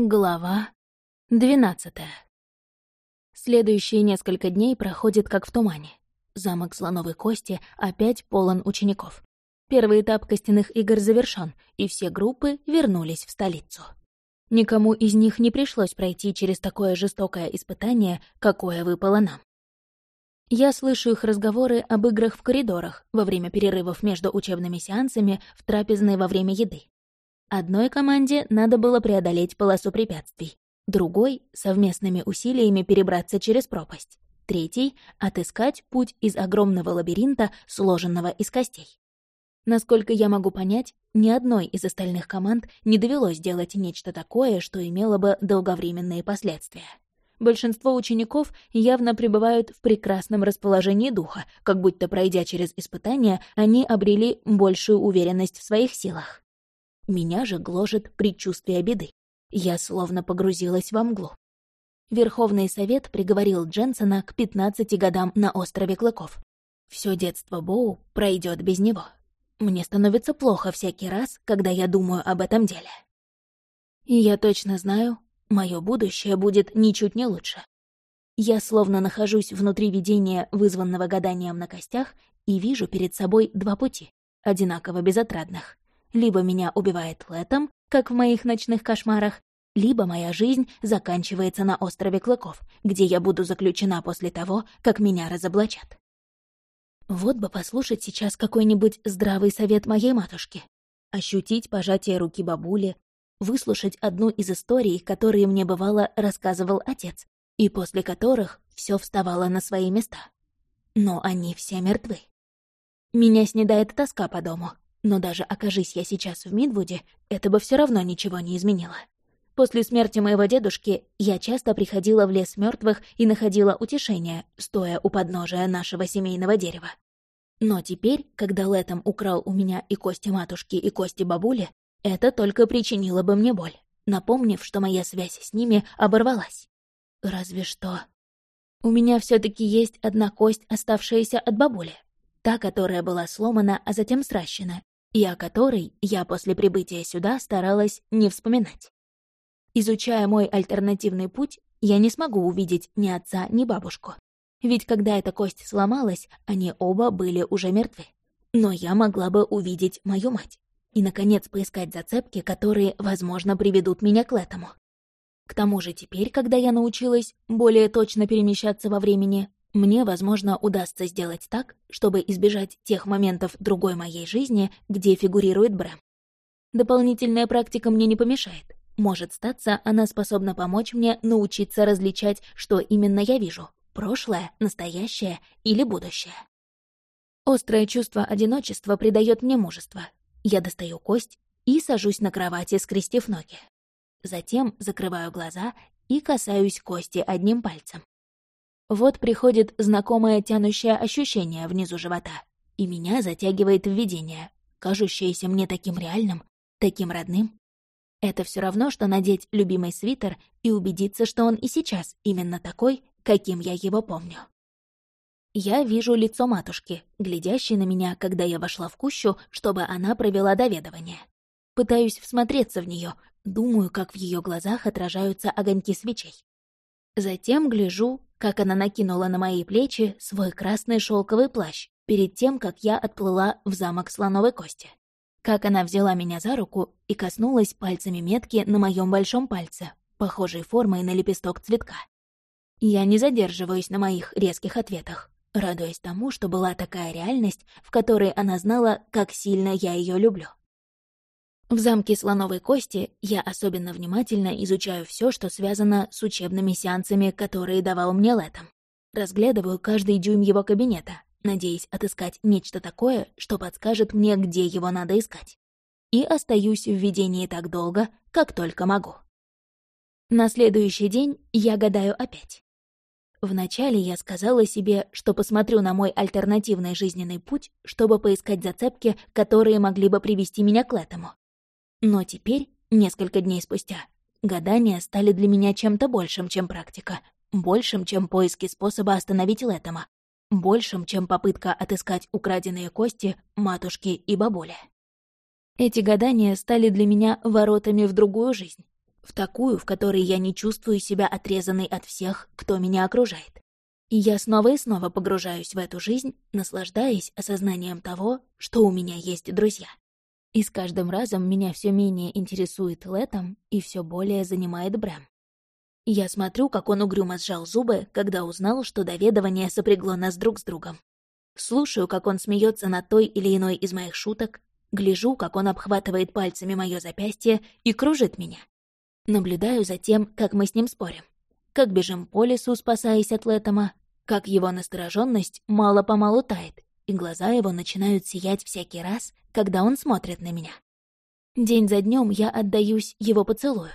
Глава двенадцатая. Следующие несколько дней проходят как в тумане. Замок Слоновой Кости опять полон учеников. Первый этап костяных игр завершён, и все группы вернулись в столицу. Никому из них не пришлось пройти через такое жестокое испытание, какое выпало нам. Я слышу их разговоры об играх в коридорах, во время перерывов между учебными сеансами, в трапезной во время еды. Одной команде надо было преодолеть полосу препятствий, другой — совместными усилиями перебраться через пропасть, третий — отыскать путь из огромного лабиринта, сложенного из костей. Насколько я могу понять, ни одной из остальных команд не довелось делать нечто такое, что имело бы долговременные последствия. Большинство учеников явно пребывают в прекрасном расположении духа, как будто, пройдя через испытания, они обрели большую уверенность в своих силах. Меня же гложет предчувствие беды. Я словно погрузилась во мглу. Верховный совет приговорил Дженсона к 15 годам на острове Клыков. Все детство Боу пройдет без него. Мне становится плохо всякий раз, когда я думаю об этом деле. И я точно знаю, мое будущее будет ничуть не лучше. Я словно нахожусь внутри видения, вызванного гаданием на костях, и вижу перед собой два пути, одинаково безотрадных. Либо меня убивает Летом, как в моих ночных кошмарах, либо моя жизнь заканчивается на острове Клыков, где я буду заключена после того, как меня разоблачат. Вот бы послушать сейчас какой-нибудь здравый совет моей матушки. Ощутить пожатие руки бабули, выслушать одну из историй, которые мне бывало рассказывал отец, и после которых все вставало на свои места. Но они все мертвы. Меня снедает тоска по дому, но даже окажись я сейчас в Мидвуде, это бы все равно ничего не изменило. После смерти моего дедушки я часто приходила в лес мертвых и находила утешение, стоя у подножия нашего семейного дерева. Но теперь, когда Летом украл у меня и кости матушки, и кости бабули, это только причинило бы мне боль, напомнив, что моя связь с ними оборвалась. Разве что... У меня все таки есть одна кость, оставшаяся от бабули. Та, которая была сломана, а затем сращена, и о которой я после прибытия сюда старалась не вспоминать. Изучая мой альтернативный путь, я не смогу увидеть ни отца, ни бабушку. Ведь когда эта кость сломалась, они оба были уже мертвы. Но я могла бы увидеть мою мать. И, наконец, поискать зацепки, которые, возможно, приведут меня к этому. К тому же теперь, когда я научилась более точно перемещаться во времени, мне, возможно, удастся сделать так, чтобы избежать тех моментов другой моей жизни, где фигурирует Брэм. Дополнительная практика мне не помешает. Может статься, она способна помочь мне научиться различать, что именно я вижу — прошлое, настоящее или будущее. Острое чувство одиночества придает мне мужество. Я достаю кость и сажусь на кровати, скрестив ноги. Затем закрываю глаза и касаюсь кости одним пальцем. Вот приходит знакомое тянущее ощущение внизу живота, и меня затягивает в видение, кажущееся мне таким реальным, таким родным. Это все равно, что надеть любимый свитер и убедиться, что он и сейчас именно такой, каким я его помню. Я вижу лицо матушки, глядящей на меня, когда я вошла в кущу, чтобы она провела доведывание. Пытаюсь всмотреться в нее, думаю, как в ее глазах отражаются огоньки свечей. Затем гляжу, как она накинула на мои плечи свой красный шелковый плащ перед тем, как я отплыла в замок слоновой кости. Как она взяла меня за руку и коснулась пальцами метки на моем большом пальце, похожей формой на лепесток цветка. Я не задерживаюсь на моих резких ответах, радуясь тому, что была такая реальность, в которой она знала, как сильно я ее люблю. В замке слоновой кости я особенно внимательно изучаю все, что связано с учебными сеансами, которые давал мне Летом. Разглядываю каждый дюйм его кабинета, надеясь отыскать нечто такое, что подскажет мне, где его надо искать. И остаюсь в видении так долго, как только могу. На следующий день я гадаю опять. Вначале я сказала себе, что посмотрю на мой альтернативный жизненный путь, чтобы поискать зацепки, которые могли бы привести меня к этому. Но теперь, несколько дней спустя, гадания стали для меня чем-то большим, чем практика, большим, чем поиски способа остановить Лэттема, большим, чем попытка отыскать украденные кости матушки и бабули. Эти гадания стали для меня воротами в другую жизнь, В такую, в которой я не чувствую себя отрезанной от всех, кто меня окружает. И я снова и снова погружаюсь в эту жизнь, наслаждаясь осознанием того, что у меня есть друзья. И с каждым разом меня все менее интересует Летом и все более занимает Брэм. Я смотрю, как он угрюмо сжал зубы, когда узнал, что доведование сопрягло нас друг с другом. Слушаю, как он смеется над той или иной из моих шуток, гляжу, как он обхватывает пальцами мое запястье и кружит меня. Наблюдаю за тем, как мы с ним спорим. Как бежим по лесу, спасаясь от Летома, как его настороженность мало-помалу тает, и глаза его начинают сиять всякий раз, когда он смотрит на меня. День за днем я отдаюсь его поцелую.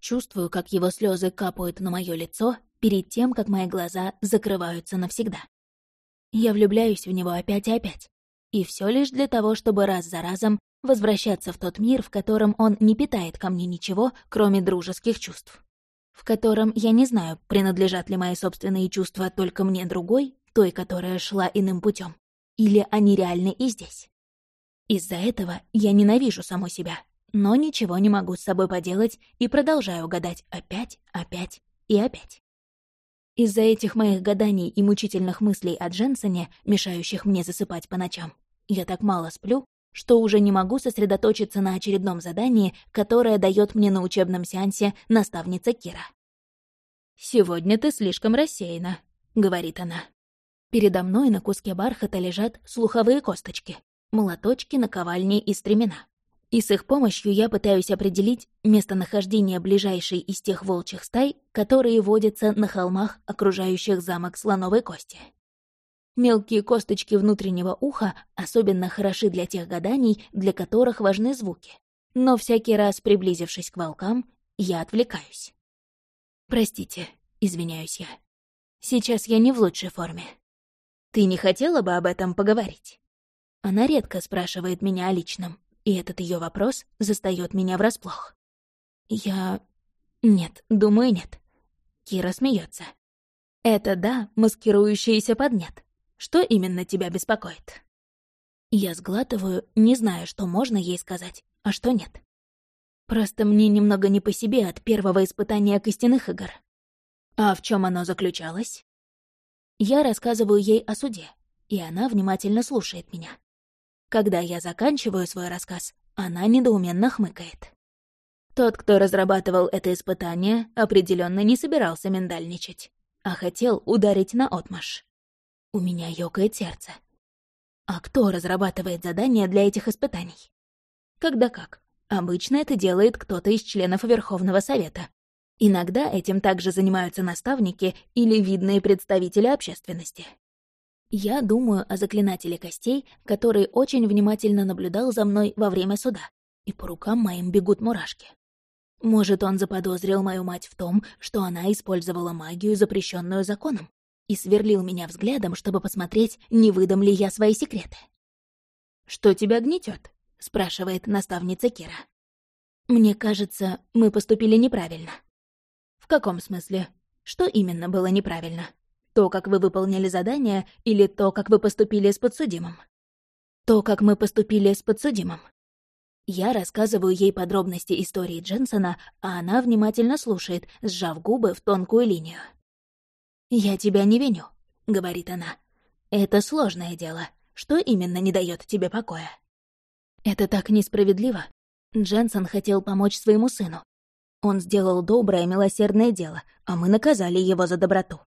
Чувствую, как его слезы капают на мое лицо перед тем, как мои глаза закрываются навсегда. Я влюбляюсь в него опять и опять. И все лишь для того, чтобы раз за разом возвращаться в тот мир, в котором он не питает ко мне ничего, кроме дружеских чувств. В котором я не знаю, принадлежат ли мои собственные чувства только мне другой, той, которая шла иным путем, или они реальны и здесь. Из-за этого я ненавижу саму себя, но ничего не могу с собой поделать и продолжаю гадать опять, опять и опять. Из-за этих моих гаданий и мучительных мыслей о Дженсоне, мешающих мне засыпать по ночам, я так мало сплю, что уже не могу сосредоточиться на очередном задании, которое дает мне на учебном сеансе наставница Кира. «Сегодня ты слишком рассеяна», — говорит она. Передо мной на куске бархата лежат слуховые косточки, молоточки, наковальни и стремена и с их помощью я пытаюсь определить местонахождение ближайшей из тех волчьих стай, которые водятся на холмах, окружающих замок Слоновой Кости. Мелкие косточки внутреннего уха особенно хороши для тех гаданий, для которых важны звуки. Но всякий раз, приблизившись к волкам, я отвлекаюсь. «Простите», — извиняюсь я. «Сейчас я не в лучшей форме. Ты не хотела бы об этом поговорить?» Она редко спрашивает меня о личном, и этот ее вопрос застает меня врасплох. Я... Нет, думаю, нет. Кира смеется. Это да, маскирующееся под нет. Что именно тебя беспокоит? Я сглатываю, не зная, что можно ей сказать, а что нет. Просто мне немного не по себе от первого испытания костяных игр. А в чем оно заключалось? Я рассказываю ей о суде, и она внимательно слушает меня. Когда я заканчиваю свой рассказ, она недоуменно хмыкает. Тот, кто разрабатывал это испытание, определенно не собирался миндальничать, а хотел ударить на отмаш. У меня ёкает сердце. А кто разрабатывает задания для этих испытаний? Когда как. Обычно это делает кто-то из членов Верховного Совета. Иногда этим также занимаются наставники или видные представители общественности. Я думаю о заклинателе костей, который очень внимательно наблюдал за мной во время суда, и по рукам моим бегут мурашки. Может, он заподозрил мою мать в том, что она использовала магию, запрещенную законом, и сверлил меня взглядом, чтобы посмотреть, не выдам ли я свои секреты. «Что тебя гнетет? спрашивает наставница Кира. «Мне кажется, мы поступили неправильно». «В каком смысле? Что именно было неправильно?» То, как вы выполнили задание, или то, как вы поступили с подсудимым? То, как мы поступили с подсудимым. Я рассказываю ей подробности истории Дженсона, а она внимательно слушает, сжав губы в тонкую линию. «Я тебя не виню», — говорит она. «Это сложное дело. Что именно не дает тебе покоя?» «Это так несправедливо. Дженсон хотел помочь своему сыну. Он сделал доброе, милосердное дело, а мы наказали его за доброту.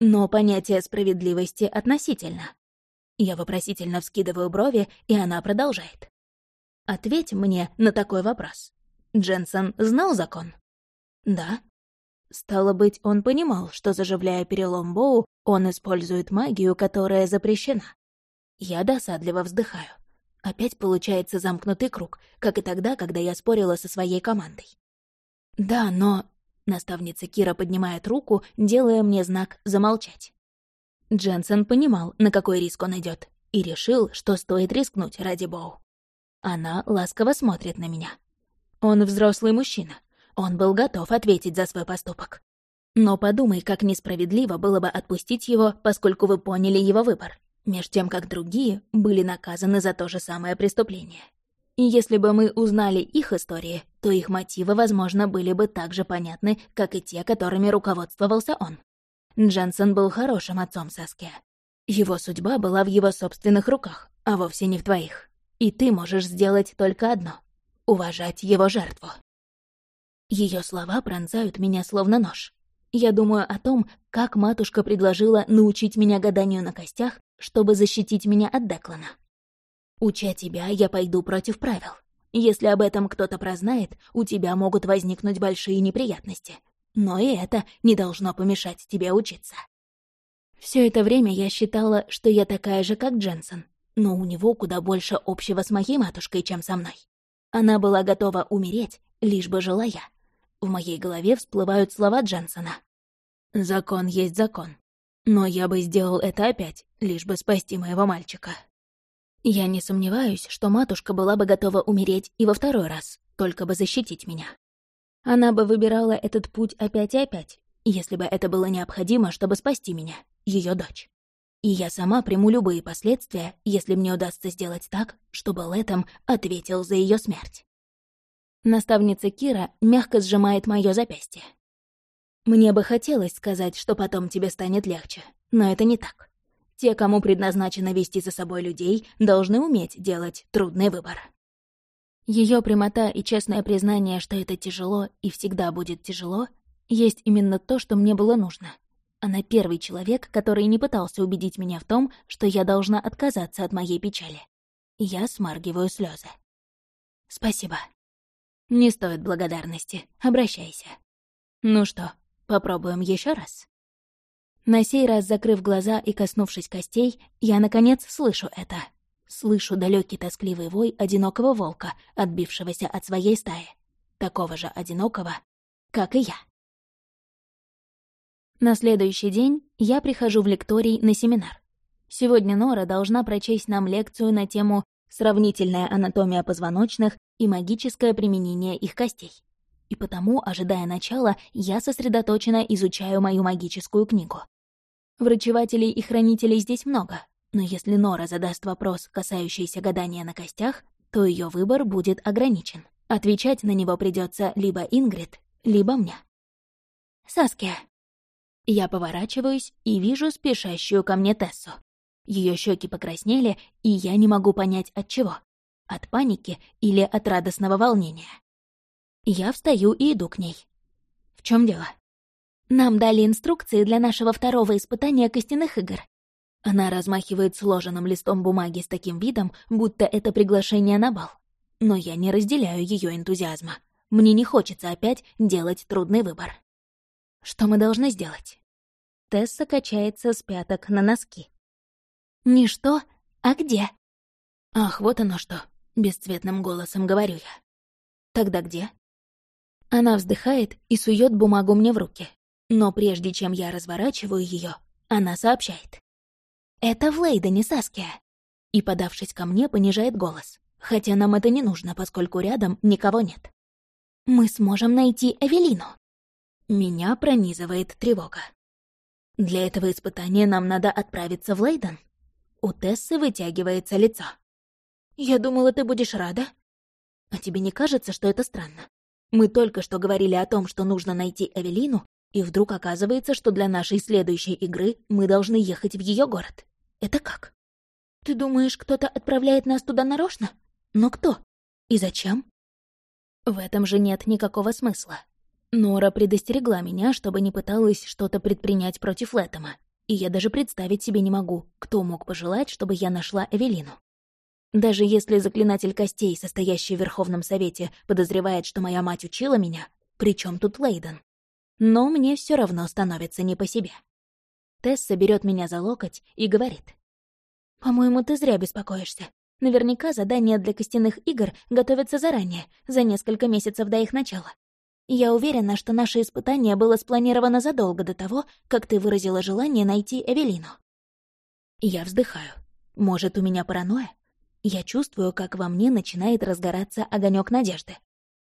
Но понятие справедливости относительно. Я вопросительно вскидываю брови, и она продолжает. Ответь мне на такой вопрос. Дженсон знал закон? Да. Стало быть, он понимал, что, заживляя перелом Боу, он использует магию, которая запрещена. Я досадливо вздыхаю. Опять получается замкнутый круг, как и тогда, когда я спорила со своей командой. Да, но Наставница Кира поднимает руку, делая мне знак «замолчать». Дженсен понимал, на какой риск он идет, и решил, что стоит рискнуть ради Боу. Она ласково смотрит на меня. Он взрослый мужчина. Он был готов ответить за свой поступок. Но подумай, как несправедливо было бы отпустить его, поскольку вы поняли его выбор, меж тем как другие были наказаны за то же самое преступление. И если бы мы узнали их истории, то их мотивы, возможно, были бы так же понятны, как и те, которыми руководствовался он. Дженсен был хорошим отцом Саске. Его судьба была в его собственных руках, а вовсе не в твоих. И ты можешь сделать только одно — уважать его жертву. Ее слова пронзают меня словно нож. Я думаю о том, как матушка предложила научить меня гаданию на костях, чтобы защитить меня от Деклана. Уча тебя, я пойду против правил. Если об этом кто-то прознает, у тебя могут возникнуть большие неприятности. Но и это не должно помешать тебе учиться. Все это время я считала, что я такая же, как Дженсен, но у него куда больше общего с моей матушкой, чем со мной. Она была готова умереть, лишь бы жила я. В моей голове всплывают слова Дженсона. «Закон есть закон. Но я бы сделал это опять, лишь бы спасти моего мальчика». Я не сомневаюсь, что матушка была бы готова умереть и во второй раз, только бы защитить меня. Она бы выбирала этот путь опять и опять, если бы это было необходимо, чтобы спасти меня, ее дочь. И я сама приму любые последствия, если мне удастся сделать так, чтобы Лэтом ответил за ее смерть. Наставница Кира мягко сжимает мое запястье. Мне бы хотелось сказать, что потом тебе станет легче, но это не так. Те, кому предназначено вести за собой людей, должны уметь делать трудный выбор. Ее прямота и честное признание, что это тяжело и всегда будет тяжело, есть именно то, что мне было нужно. Она первый человек, который не пытался убедить меня в том, что я должна отказаться от моей печали. Я смаргиваю слезы. Спасибо. Не стоит благодарности. Обращайся. Ну что, попробуем еще раз? На сей раз, закрыв глаза и коснувшись костей, я, наконец, слышу это. Слышу далекий тоскливый вой одинокого волка, отбившегося от своей стаи. Такого же одинокого, как и я. На следующий день я прихожу в лекторий на семинар. Сегодня Нора должна прочесть нам лекцию на тему «Сравнительная анатомия позвоночных и магическое применение их костей». И потому, ожидая начала, я сосредоточенно изучаю мою магическую книгу. Врачевателей и хранителей здесь много, но если Нора задаст вопрос, касающийся гадания на костях, то ее выбор будет ограничен. Отвечать на него придется либо Ингрид, либо мне. Саския. Я поворачиваюсь и вижу спешащую ко мне Тессу. Ее щеки покраснели, и я не могу понять от чего. От паники или от радостного волнения. Я встаю и иду к ней. В чем дело? Нам дали инструкции для нашего второго испытания костяных игр. Она размахивает сложенным листом бумаги с таким видом, будто это приглашение на бал. Но я не разделяю ее энтузиазма. Мне не хочется опять делать трудный выбор. Что мы должны сделать? Тесса качается с пяток на носки. «Не что, а где?» «Ах, вот оно что!» — бесцветным голосом говорю я. «Тогда где?» Она вздыхает и сует бумагу мне в руки. Но прежде чем я разворачиваю ее, она сообщает. «Это в Лейдене, Саския!» И, подавшись ко мне, понижает голос. Хотя нам это не нужно, поскольку рядом никого нет. «Мы сможем найти Эвелину!» Меня пронизывает тревога. Для этого испытания нам надо отправиться в Лейден. У Тессы вытягивается лицо. «Я думала, ты будешь рада». «А тебе не кажется, что это странно? Мы только что говорили о том, что нужно найти Эвелину, и вдруг оказывается, что для нашей следующей игры мы должны ехать в ее город. Это как? Ты думаешь, кто-то отправляет нас туда нарочно? Но кто? И зачем? В этом же нет никакого смысла. Нора предостерегла меня, чтобы не пыталась что-то предпринять против Лэттема, и я даже представить себе не могу, кто мог пожелать, чтобы я нашла Эвелину. Даже если заклинатель костей, состоящий в Верховном Совете, подозревает, что моя мать учила меня, при чем тут Лейден? Но мне все равно становится не по себе. Тесса берет меня за локоть и говорит. «По-моему, ты зря беспокоишься. Наверняка задания для костяных игр готовятся заранее, за несколько месяцев до их начала. Я уверена, что наше испытание было спланировано задолго до того, как ты выразила желание найти Эвелину». Я вздыхаю. Может, у меня паранойя? Я чувствую, как во мне начинает разгораться огонек надежды.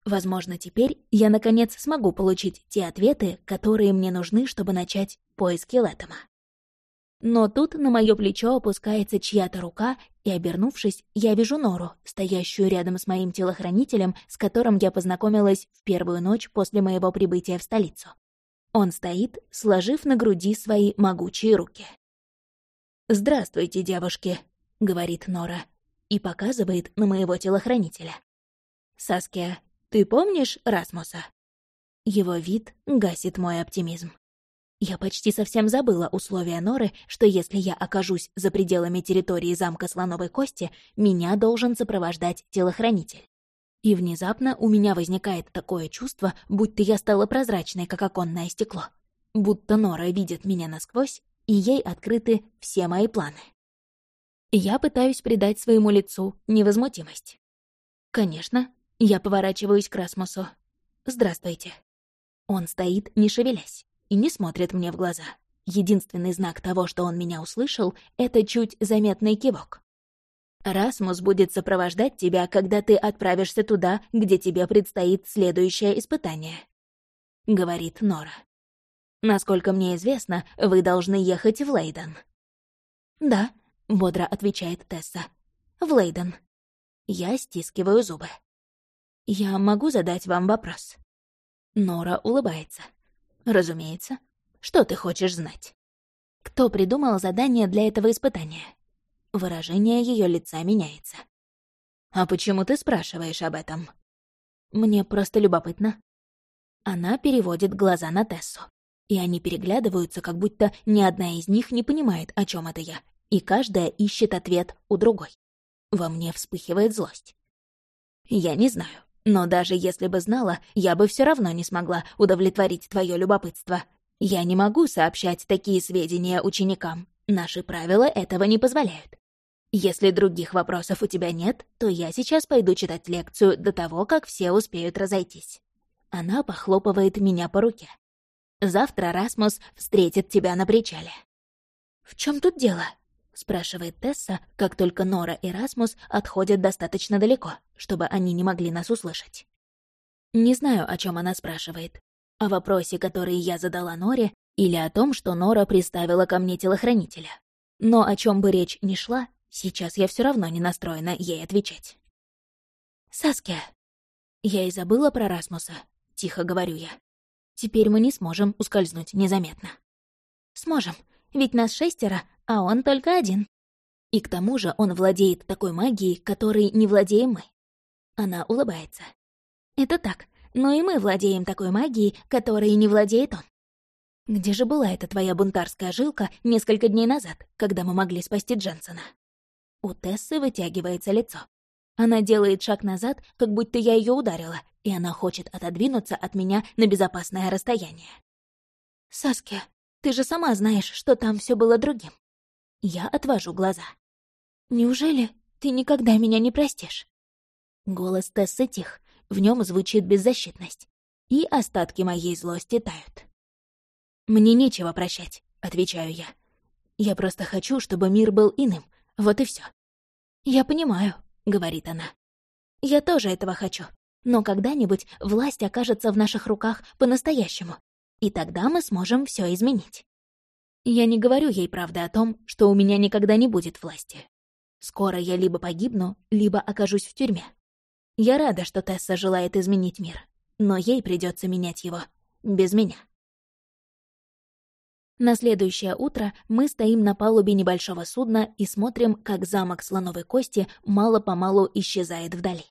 Возможно, теперь я, наконец, смогу получить те ответы, которые мне нужны, чтобы начать поиски Лэттема. Но тут на мое плечо опускается чья-то рука, и, обернувшись, я вижу Нору, стоящую рядом с моим телохранителем, с которым я познакомилась в первую ночь после моего прибытия в столицу. Он стоит, сложив на груди свои могучие руки. «Здравствуйте, девушки», — говорит Нора, и показывает на моего телохранителя. «Саския, ты помнишь Расмуса?» Его вид гасит мой оптимизм. Я почти совсем забыла условия Норы, что если я окажусь за пределами территории замка Слоновой Кости, меня должен сопровождать телохранитель. И внезапно у меня возникает такое чувство, будто я стала прозрачной, как оконное стекло. Будто Нора видит меня насквозь, и ей открыты все мои планы. Я пытаюсь придать своему лицу невозмутимость. Конечно, я поворачиваюсь к Расмусу. «Здравствуйте». Он стоит, не шевелясь и не смотрит мне в глаза. Единственный знак того, что он меня услышал, это чуть заметный кивок. «Расмус будет сопровождать тебя, когда ты отправишься туда, где тебе предстоит следующее испытание», — говорит Нора. «Насколько мне известно, вы должны ехать в Лейден». «Да», — бодро отвечает Тесса. «В Лейден». Я стискиваю зубы. «Я могу задать вам вопрос?» Нора улыбается. Разумеется. Что ты хочешь знать? Кто придумал задание для этого испытания? Выражение ее лица меняется. А почему ты спрашиваешь об этом? Мне просто любопытно. Она переводит глаза на Тессу. И они переглядываются, как будто ни одна из них не понимает, о чем это я. И каждая ищет ответ у другой. Во мне вспыхивает злость. Я не знаю. Но даже если бы знала, я бы все равно не смогла удовлетворить твое любопытство. Я не могу сообщать такие сведения ученикам. Наши правила этого не позволяют. Если других вопросов у тебя нет, то я сейчас пойду читать лекцию до того, как все успеют разойтись. Она похлопывает меня по руке. Завтра Расмус встретит тебя на причале. В чем тут дело? — спрашивает Тесса, как только Нора и Расмус отходят достаточно далеко, чтобы они не могли нас услышать. Не знаю, о чем она спрашивает. О вопросе, который я задала Норе, или о том, что Нора приставила ко мне телохранителя. Но о чем бы речь ни шла, сейчас я все равно не настроена ей отвечать. «Саския». Я и забыла про Расмуса, тихо говорю я. Теперь мы не сможем ускользнуть незаметно. Сможем, ведь нас шестеро, а он только один. И к тому же он владеет такой магией, которой не владеем мы. Она улыбается. Это так, но и мы владеем такой магией, которой не владеет он. Где же была эта твоя бунтарская жилка несколько дней назад, когда мы могли спасти Дженсона? У Тессы вытягивается лицо. Она делает шаг назад, как будто я ее ударила, и она хочет отодвинуться от меня на безопасное расстояние. «Саския, ты же сама знаешь, что там все было другим. Я отвожу глаза. Неужели ты никогда меня не простишь? Голос Тессы тих, в нем звучит беззащитность. И остатки моей злости тают. «Мне нечего прощать», — отвечаю я. «Я просто хочу, чтобы мир был иным, вот и все. «Я понимаю», — говорит она. «Я тоже этого хочу, но когда-нибудь власть окажется в наших руках по-настоящему, и тогда мы сможем все изменить. Я не говорю ей правды о том, что у меня никогда не будет власти. Скоро я либо погибну, либо окажусь в тюрьме. Я рада, что Тесса желает изменить мир, но ей придется менять его без меня. На следующее утро мы стоим на палубе небольшого судна и смотрим, как замок Слоновой Кости мало-помалу исчезает вдали.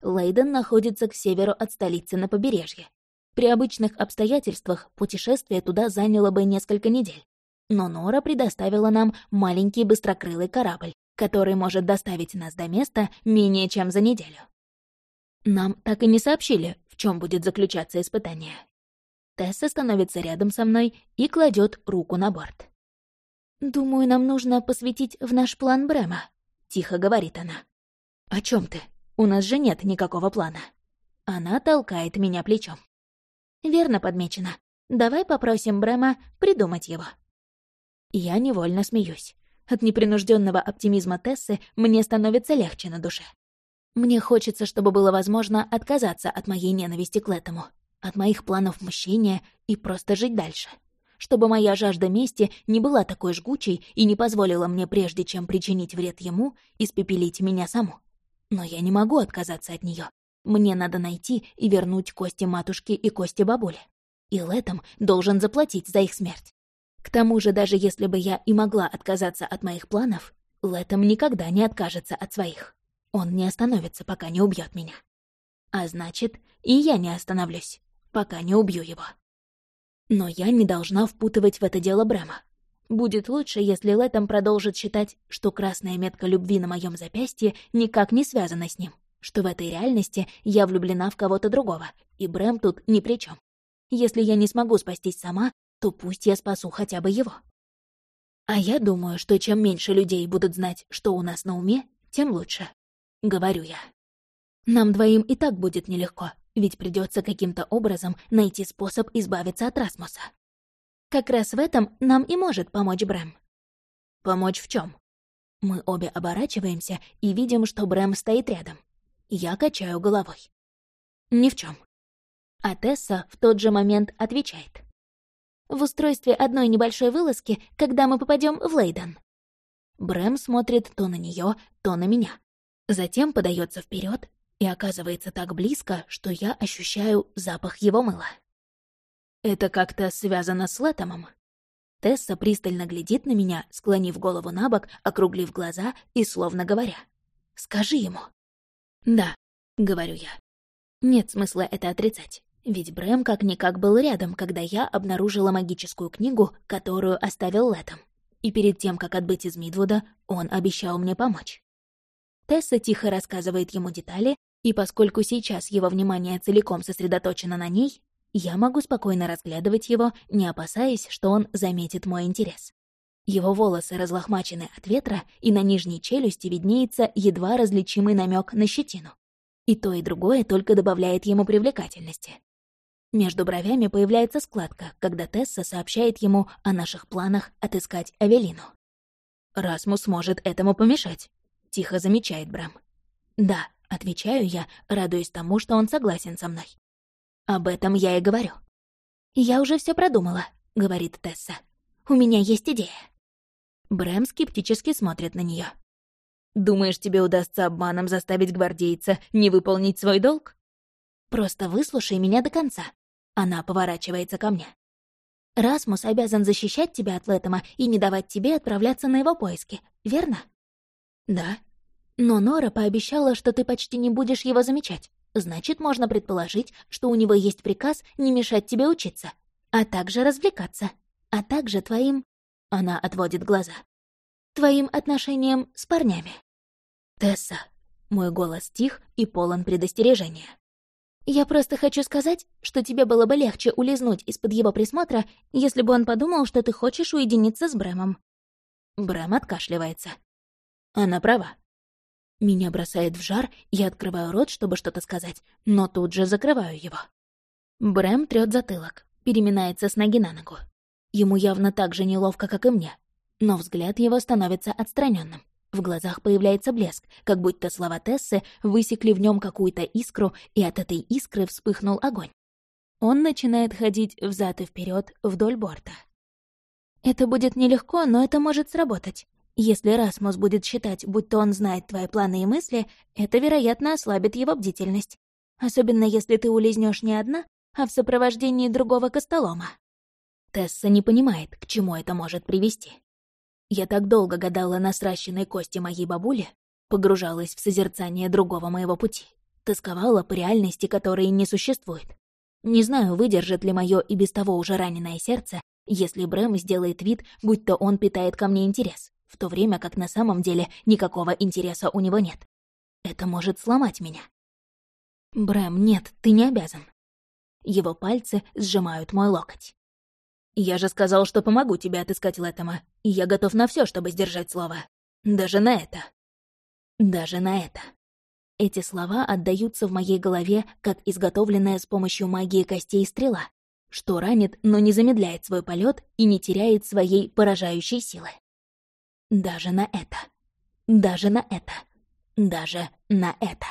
Лейден находится к северу от столицы на побережье, при обычных обстоятельствах путешествие туда заняло бы несколько недель. Но Нора предоставила нам маленький быстрокрылый корабль, который может доставить нас до места менее чем за неделю. Нам так и не сообщили, в чем будет заключаться испытание. Тесса становится рядом со мной и кладет руку на борт. «Думаю, нам нужно посвятить в наш план Брема», — тихо говорит она. «О чем ты? У нас же нет никакого плана». Она толкает меня плечом. Верно подмечено. Давай попросим Брэма придумать его. Я невольно смеюсь. От непринужденного оптимизма Тессы мне становится легче на душе. Мне хочется, чтобы было возможно отказаться от моей ненависти к этому, от моих планов мщения и просто жить дальше. чтобы моя жажда мести не была такой жгучей и не позволила мне, прежде чем причинить вред ему, испепелить меня саму. Но я не могу отказаться от нее. Мне надо найти и вернуть кости матушки и кости бабули. И Лэтом должен заплатить за их смерть. К тому же, даже если бы я и могла отказаться от моих планов, Лэтом никогда не откажется от своих. Он не остановится, пока не убьет меня. А значит, и я не остановлюсь, пока не убью его. Но я не должна впутывать в это дело Брэма. Будет лучше, если Лэтом продолжит считать, что красная метка любви на моем запястье никак не связана с ним, что в этой реальности я влюблена в кого-то другого, и Брэм тут ни при чем. Если я не смогу спастись сама, то пусть я спасу хотя бы его. А я думаю, что чем меньше людей будут знать, что у нас на уме, тем лучше. Говорю я. Нам двоим и так будет нелегко, ведь придется каким-то образом найти способ избавиться от Расмуса. Как раз в этом нам и может помочь Брэм. Помочь в чем? Мы обе оборачиваемся и видим, что Брэм стоит рядом. Я качаю головой. Ни в чем. А Тесса в тот же момент отвечает. В устройстве одной небольшой вылазки, когда мы попадем в Лейден. Брэм смотрит то на нее, то на меня. Затем подается вперед и оказывается так близко, что я ощущаю запах его мыла. Это как-то связано с Лэтомом. Тесса пристально глядит на меня, склонив голову на бок, округлив глаза и словно говоря. «Скажи ему». «Да», — говорю я. Нет смысла это отрицать, ведь Брэм как-никак был рядом, когда я обнаружила магическую книгу, которую оставил Лэтом. И перед тем, как отбыть из Мидвуда, он обещал мне помочь. Тесса тихо рассказывает ему детали, и поскольку сейчас его внимание целиком сосредоточено на ней, я могу спокойно разглядывать его, не опасаясь, что он заметит мой интерес. Его волосы разлохмачены от ветра, и на нижней челюсти виднеется едва различимый намек на щетину. И то, и другое только добавляет ему привлекательности. Между бровями появляется складка, когда Тесса сообщает ему о наших планах отыскать Авелину. «Расмус может этому помешать», — тихо замечает Брэм. «Да», — отвечаю я, радуясь тому, что он согласен со мной. «Об этом я и говорю». «Я уже все продумала», — говорит Тесса. «У меня есть идея». Брэм скептически смотрит на нее. «Думаешь, тебе удастся обманом заставить гвардейца не выполнить свой долг?» «Просто выслушай меня до конца». Она поворачивается ко мне. «Расмус обязан защищать тебя от Лэттема и не давать тебе отправляться на его поиски, верно?» «Да». «Но Нора пообещала, что ты почти не будешь его замечать. Значит, можно предположить, что у него есть приказ не мешать тебе учиться, а также развлекаться, а также твоим...» Она отводит глаза. «Твоим отношением с парнями». «Тесса». Мой голос тих и полон предостережения. «Я просто хочу сказать, что тебе было бы легче улизнуть из-под его присмотра, если бы он подумал, что ты хочешь уединиться с Брэмом». Брэм откашливается. Она права. Меня бросает в жар, я открываю рот, чтобы что-то сказать, но тут же закрываю его. Брэм трёт затылок, переминается с ноги на ногу. Ему явно так же неловко, как и мне, но взгляд его становится отстраненным. В глазах появляется блеск, как будто слова Тессы высекли в нем какую-то искру, и от этой искры вспыхнул огонь. Он начинает ходить взад и вперед вдоль борта. «Это будет нелегко, но это может сработать. Если Расмус будет считать, будто он знает твои планы и мысли, это, вероятно, ослабит его бдительность. Особенно если ты улизнешь не одна, а в сопровождении другого костолома». Тесса не понимает, к чему это может привести. Я так долго гадала на сращенной кости моей бабули, погружалась в созерцание другого моего пути, тосковала по реальности, которой не существует. Не знаю, выдержит ли мое и без того уже раненое сердце, если Брэм сделает вид, будто он питает ко мне интерес, в то время как на самом деле никакого интереса у него нет. Это может сломать меня. Брэм, нет, ты не обязан. Его пальцы сжимают мой локоть. Я же сказал, что помогу тебе отыскать Лэттема, и я готов на все, чтобы сдержать слово. Даже на это. Даже на это. Эти слова отдаются в моей голове, как изготовленная с помощью магии костей стрела, что ранит, но не замедляет свой полет и не теряет своей поражающей силы. Даже на это. Даже на это. Даже на это.